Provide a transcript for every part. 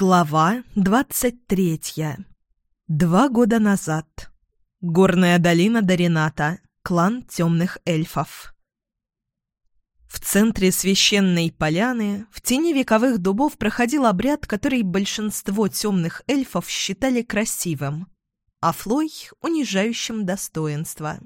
Глава двадцать третья. Два года назад. Горная долина Дорината. Клан темных эльфов. В центре священной поляны, в тени вековых дубов проходил обряд, который большинство темных эльфов считали красивым, а Флой — унижающим достоинство.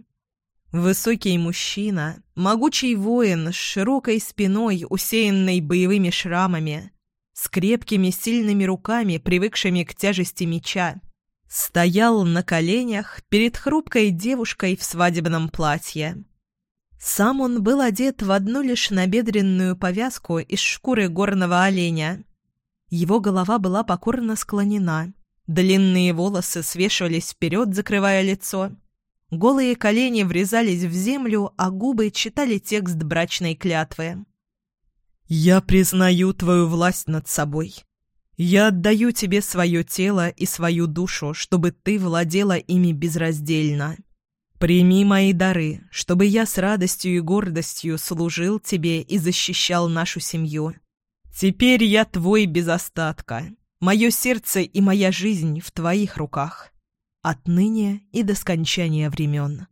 Высокий мужчина, могучий воин с широкой спиной, усеянной боевыми шрамами — с крепкими сильными руками, привыкшими к тяжести меча, стоял на коленях перед хрупкой девушкой в свадебном платье. Сам он был одет в одну лишь набедренную повязку из шкуры горного оленя. Его голова была покорно склонена, длинные волосы свешивались вперед, закрывая лицо. Голые колени врезались в землю, а губы читали текст брачной клятвы. «Я признаю твою власть над собой. Я отдаю тебе свое тело и свою душу, чтобы ты владела ими безраздельно. Прими мои дары, чтобы я с радостью и гордостью служил тебе и защищал нашу семью. Теперь я твой без остатка. Мое сердце и моя жизнь в твоих руках. Отныне и до скончания времен».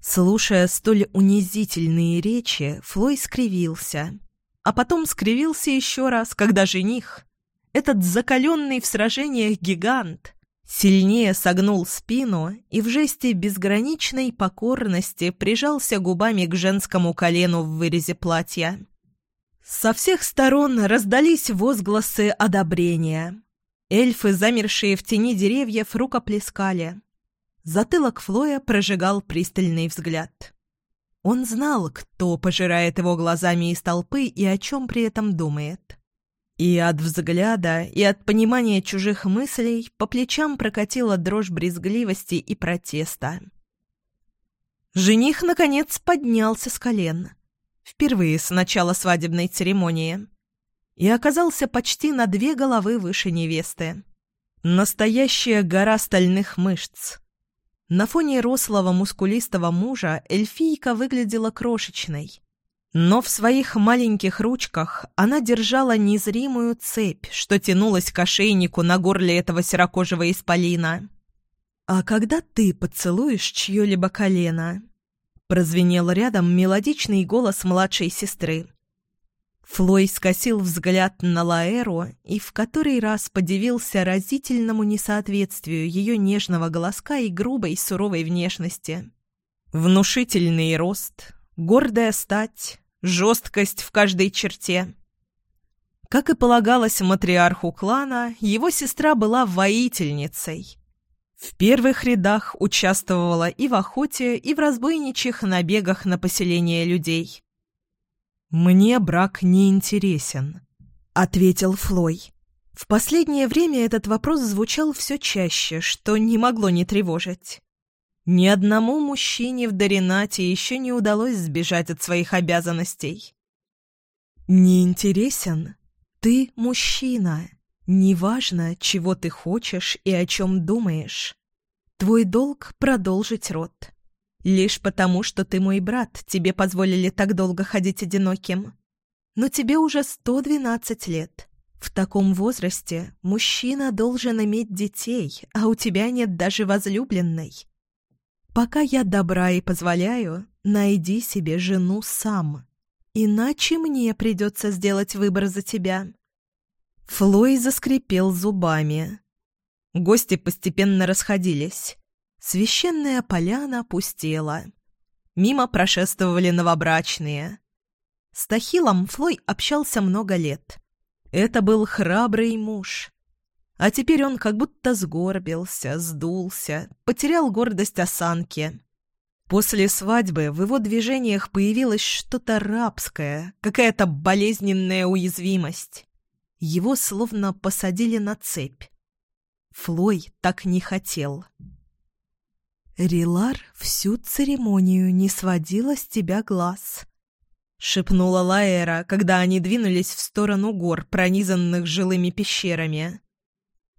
Слушая столь унизительные речи, Флой скривился – а потом скривился еще раз, когда жених, этот закаленный в сражениях гигант, сильнее согнул спину и в жесте безграничной покорности прижался губами к женскому колену в вырезе платья. Со всех сторон раздались возгласы одобрения. Эльфы, замершие в тени деревьев, рукоплескали. Затылок Флоя прожигал пристальный взгляд. Он знал, кто пожирает его глазами из толпы и о чем при этом думает. И от взгляда, и от понимания чужих мыслей по плечам прокатила дрожь брезгливости и протеста. Жених, наконец, поднялся с колен. Впервые с начала свадебной церемонии. И оказался почти на две головы выше невесты. Настоящая гора стальных мышц, на фоне рослого мускулистого мужа эльфийка выглядела крошечной. Но в своих маленьких ручках она держала незримую цепь, что тянулась к ошейнику на горле этого серокожего исполина. «А когда ты поцелуешь чье-либо колено?» Прозвенел рядом мелодичный голос младшей сестры. Флой скосил взгляд на Лаэру и в который раз подивился разительному несоответствию ее нежного голоска и грубой суровой внешности. Внушительный рост, гордая стать, жесткость в каждой черте. Как и полагалось матриарху клана, его сестра была воительницей. В первых рядах участвовала и в охоте, и в разбойничьих набегах на поселение людей. «Мне брак не интересен», — ответил Флой. В последнее время этот вопрос звучал все чаще, что не могло не тревожить. Ни одному мужчине в Доринате еще не удалось сбежать от своих обязанностей. «Не интересен? Ты мужчина. Неважно, чего ты хочешь и о чем думаешь. Твой долг — продолжить род. Лишь потому, что ты мой брат, тебе позволили так долго ходить одиноким. Но тебе уже 112 лет. В таком возрасте мужчина должен иметь детей, а у тебя нет даже возлюбленной. Пока я добра и позволяю, найди себе жену сам. Иначе мне придется сделать выбор за тебя». Флой заскрипел зубами. Гости постепенно расходились. Священная поляна пустела. Мимо прошествовали новобрачные. С Тахилом Флой общался много лет. Это был храбрый муж. А теперь он как будто сгорбился, сдулся, потерял гордость осанки. После свадьбы в его движениях появилось что-то рабское, какая-то болезненная уязвимость. Его словно посадили на цепь. Флой так не хотел. «Рилар всю церемонию не сводила с тебя глаз», — шепнула Лаэра, когда они двинулись в сторону гор, пронизанных жилыми пещерами.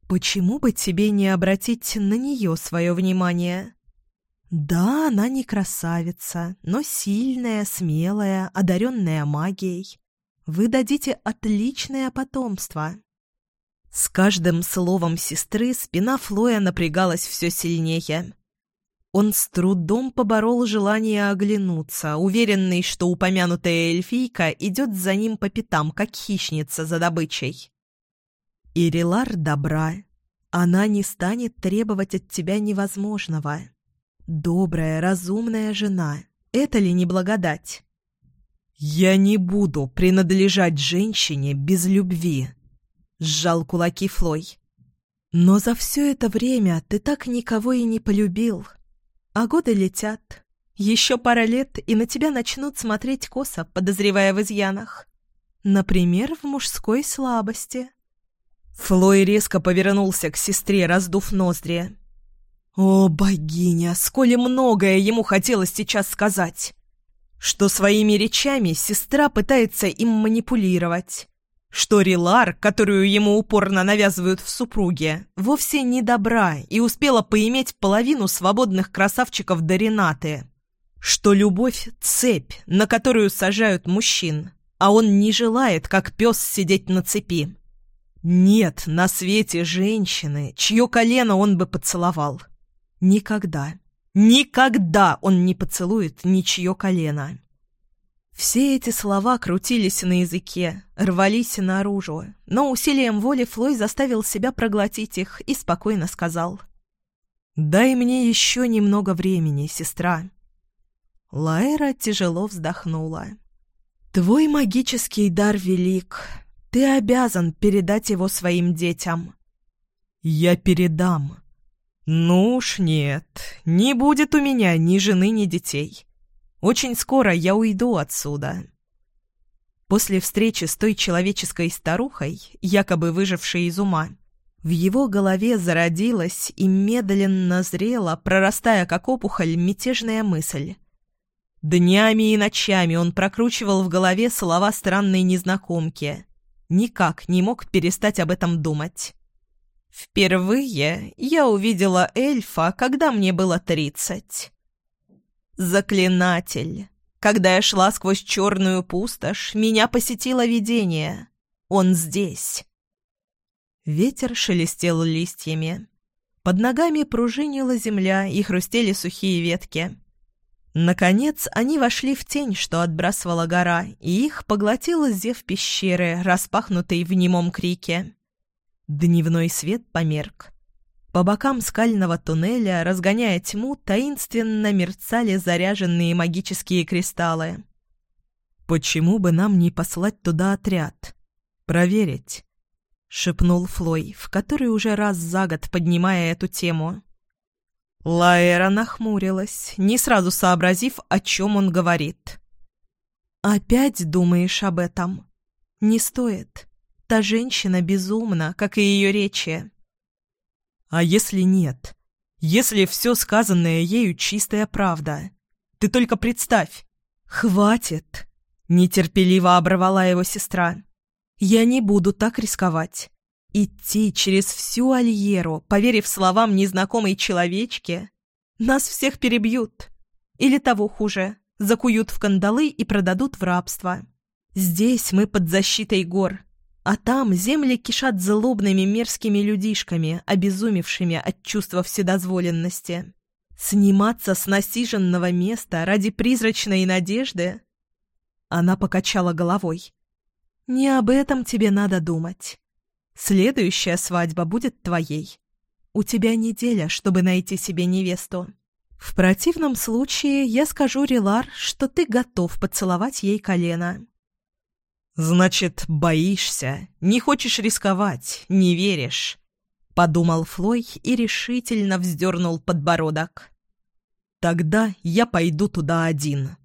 «Почему бы тебе не обратить на нее свое внимание?» «Да, она не красавица, но сильная, смелая, одаренная магией. Вы дадите отличное потомство». С каждым словом сестры спина Флоя напрягалась все сильнее. Он с трудом поборол желание оглянуться, уверенный, что упомянутая эльфийка идет за ним по пятам, как хищница за добычей. Ирилар добра. Она не станет требовать от тебя невозможного. Добрая, разумная жена. Это ли не благодать? «Я не буду принадлежать женщине без любви», — сжал кулаки Флой. «Но за все это время ты так никого и не полюбил. А годы летят. Еще пара лет, и на тебя начнут смотреть косо, подозревая в изъянах. Например, в мужской слабости». Флой резко повернулся к сестре, раздув ноздри. «О, богиня, сколь многое ему хотелось сейчас сказать!» что своими речами сестра пытается им манипулировать, что Рилар, которую ему упорно навязывают в супруге, вовсе не добра и успела поиметь половину свободных красавчиков до что любовь — цепь, на которую сажают мужчин, а он не желает, как пес, сидеть на цепи. Нет на свете женщины, чье колено он бы поцеловал. Никогда. Никогда он не поцелует ничье колено. Все эти слова крутились на языке, рвались наружу, но усилием воли Флой заставил себя проглотить их и спокойно сказал. «Дай мне еще немного времени, сестра». Лаэра тяжело вздохнула. «Твой магический дар велик. Ты обязан передать его своим детям». «Я передам», «Ну уж нет, не будет у меня ни жены, ни детей. Очень скоро я уйду отсюда». После встречи с той человеческой старухой, якобы выжившей из ума, в его голове зародилась и медленно зрела, прорастая как опухоль, мятежная мысль. Днями и ночами он прокручивал в голове слова странной незнакомки. Никак не мог перестать об этом думать. Впервые я увидела эльфа, когда мне было тридцать. Заклинатель. Когда я шла сквозь черную пустошь, меня посетило видение. Он здесь. Ветер шелестел листьями. Под ногами пружинила земля и хрустели сухие ветки. Наконец они вошли в тень, что отбрасывала гора, и их поглотила зев пещеры, распахнутой в немом крике. Дневной свет померк. По бокам скального туннеля, разгоняя тьму, таинственно мерцали заряженные магические кристаллы. «Почему бы нам не послать туда отряд? Проверить?» — шепнул Флой, в который уже раз за год поднимая эту тему. Лаэра нахмурилась, не сразу сообразив, о чем он говорит. «Опять думаешь об этом? Не стоит. Та женщина безумна, как и ее речи. А если нет? Если все сказанное ею чистая правда? Ты только представь. Хватит. Нетерпеливо оборвала его сестра. Я не буду так рисковать. Идти через всю Альеру, поверив словам незнакомой человечки, нас всех перебьют. Или того хуже, закуют в кандалы и продадут в рабство. Здесь мы под защитой гор, а там земли кишат злобными мерзкими людишками, обезумевшими от чувства вседозволенности. Сниматься с насиженного места ради призрачной надежды? Она покачала головой. Не об этом тебе надо думать. Следующая свадьба будет твоей. У тебя неделя, чтобы найти себе невесту. В противном случае я скажу Рилар, что ты готов поцеловать ей колено. «Значит, боишься, не хочешь рисковать, не веришь», — подумал Флой и решительно вздернул подбородок. «Тогда я пойду туда один».